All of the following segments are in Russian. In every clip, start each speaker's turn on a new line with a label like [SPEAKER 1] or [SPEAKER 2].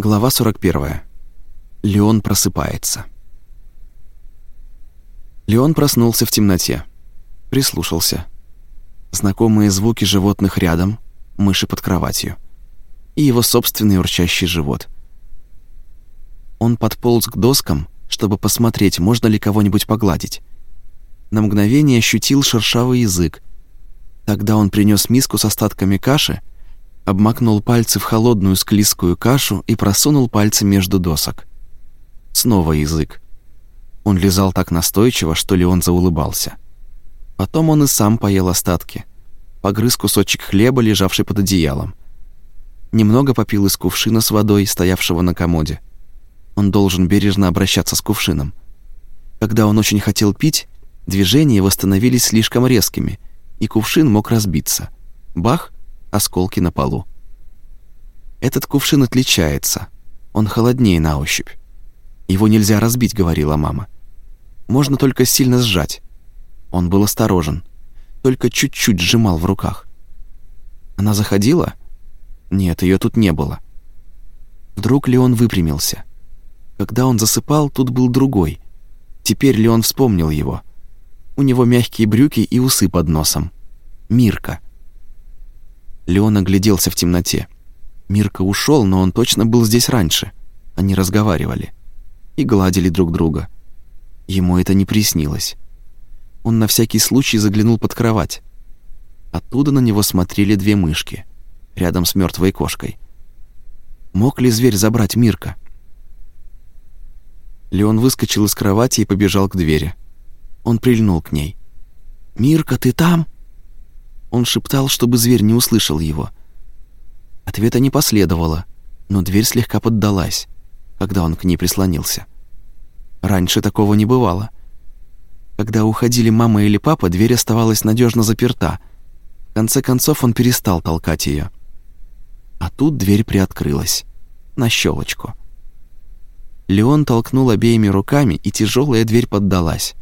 [SPEAKER 1] Глава 41. Леон просыпается. Леон проснулся в темноте. Прислушался. Знакомые звуки животных рядом, мыши под кроватью. И его собственный урчащий живот. Он подполз к доскам, чтобы посмотреть, можно ли кого-нибудь погладить. На мгновение ощутил шершавый язык. Тогда он принес миску с остатками каши обмакнул пальцы в холодную склизкую кашу и просунул пальцы между досок. Снова язык. Он лизал так настойчиво, что Леон заулыбался. Потом он и сам поел остатки. Погрыз кусочек хлеба, лежавший под одеялом. Немного попил из кувшина с водой, стоявшего на комоде. Он должен бережно обращаться с кувшином. Когда он очень хотел пить, движения восстановились слишком резкими, и кувшин мог разбиться. Бах! Осколки на полу. Этот кувшин отличается. Он холоднее на ощупь. Его нельзя разбить, говорила мама. Можно только сильно сжать. Он был осторожен, только чуть-чуть сжимал в руках. Она заходила? Нет, ее тут не было. Вдруг Леон выпрямился. Когда он засыпал, тут был другой. Теперь Леон вспомнил его. У него мягкие брюки и усы под носом. Мирка. Леон огляделся в темноте. Мирка ушел, но он точно был здесь раньше. Они разговаривали и гладили друг друга. Ему это не приснилось. Он на всякий случай заглянул под кровать. Оттуда на него смотрели две мышки, рядом с мертвой кошкой. Мог ли зверь забрать Мирка? Леон выскочил из кровати и побежал к двери. Он прильнул к ней. «Мирка, ты там?» Он шептал, чтобы зверь не услышал его. Ответа не последовало, но дверь слегка поддалась, когда он к ней прислонился. Раньше такого не бывало. Когда уходили мама или папа, дверь оставалась надежно заперта. В конце концов он перестал толкать ее. А тут дверь приоткрылась. На щелочку. Леон толкнул обеими руками, и тяжелая дверь поддалась.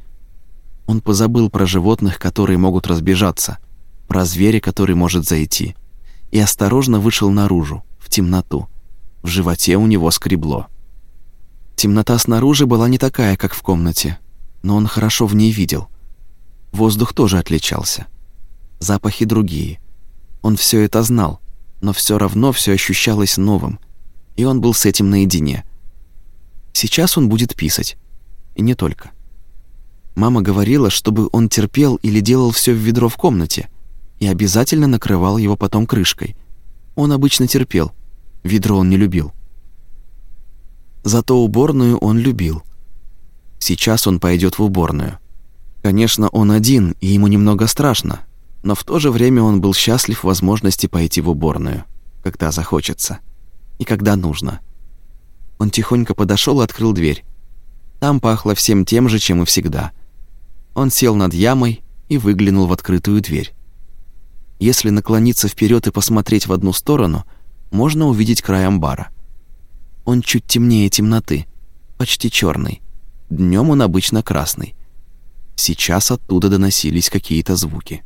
[SPEAKER 1] Он позабыл про животных, которые могут разбежаться про зверя, который может зайти, и осторожно вышел наружу, в темноту. В животе у него скребло. Темнота снаружи была не такая, как в комнате, но он хорошо в ней видел. Воздух тоже отличался. Запахи другие. Он все это знал, но все равно все ощущалось новым, и он был с этим наедине. Сейчас он будет писать. И не только. Мама говорила, чтобы он терпел или делал все в ведро в комнате, и обязательно накрывал его потом крышкой. Он обычно терпел, ведро он не любил. Зато уборную он любил. Сейчас он пойдет в уборную. Конечно, он один, и ему немного страшно, но в то же время он был счастлив возможности пойти в уборную, когда захочется и когда нужно. Он тихонько подошел и открыл дверь. Там пахло всем тем же, чем и всегда. Он сел над ямой и выглянул в открытую дверь. Если наклониться вперед и посмотреть в одну сторону, можно увидеть край амбара. Он чуть темнее темноты, почти черный. Днем он обычно красный. Сейчас оттуда доносились какие-то звуки.